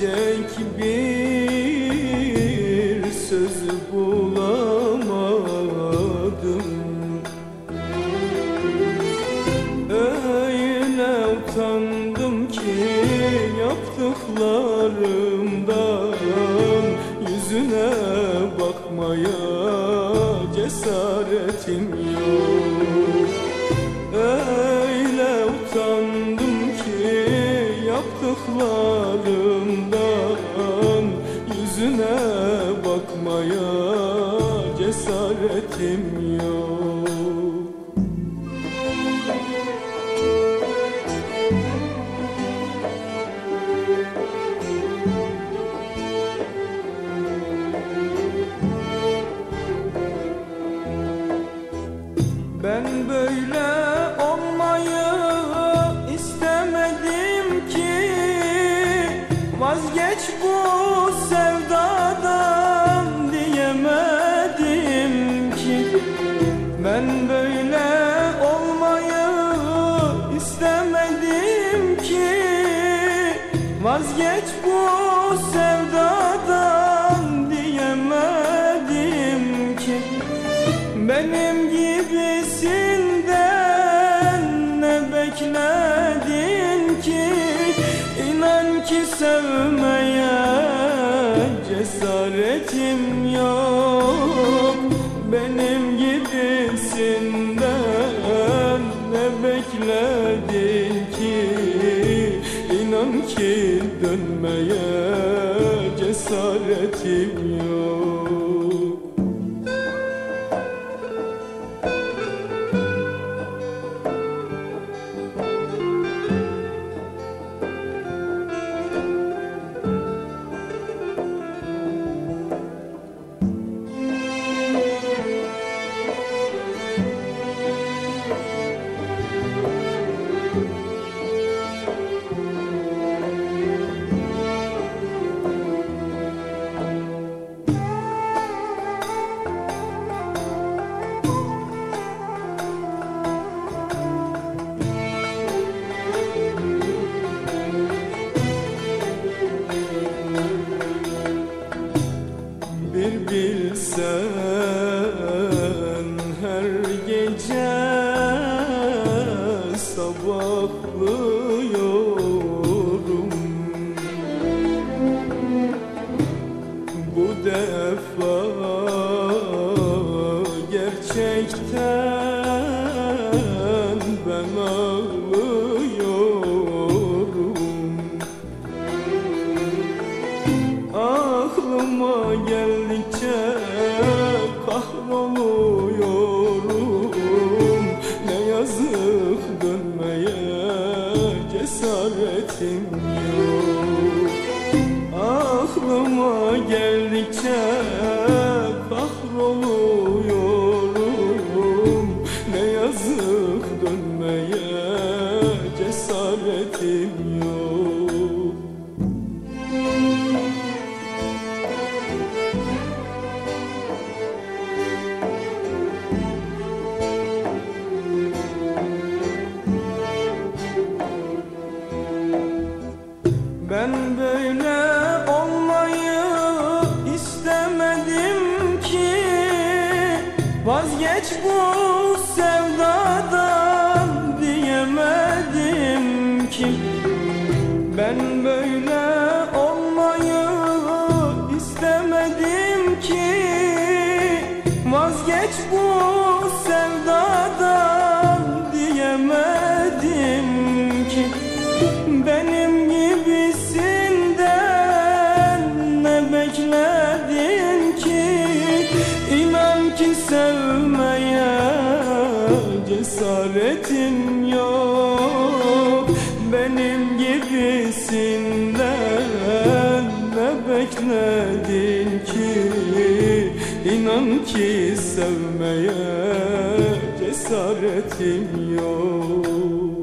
Gülecek bir söz bulamadım. Öyle utandım ki yaptıklarımdan Yüzüne bakmaya cesaretim yok. Öyle utandım ki yaptıklarımdan cesaretim yok. Ben böyle olmayı istemedim ki. Vazgeç bu sevdadan Vazgeç bu sevdadan diyemedim ki. Benim gibisinden ne bekledin ki? İnan ki sevmeye cesaretim yok. Benim ki dönmeye cesaretim yok sabahlıyorum. Bu defa gerçekten geldikçe kahroluyorum. Ne yazık dönmeye cesaretim Vazgeç bu sevdadan diyemedim ki. Ben böyle olmayı istemedim ki. Vazgeç bu sevdadan diyemedim ki. Benim cesaretin yok Benim gibisinden ne bekledin ki? İnan ki sevmeye cesaretim yok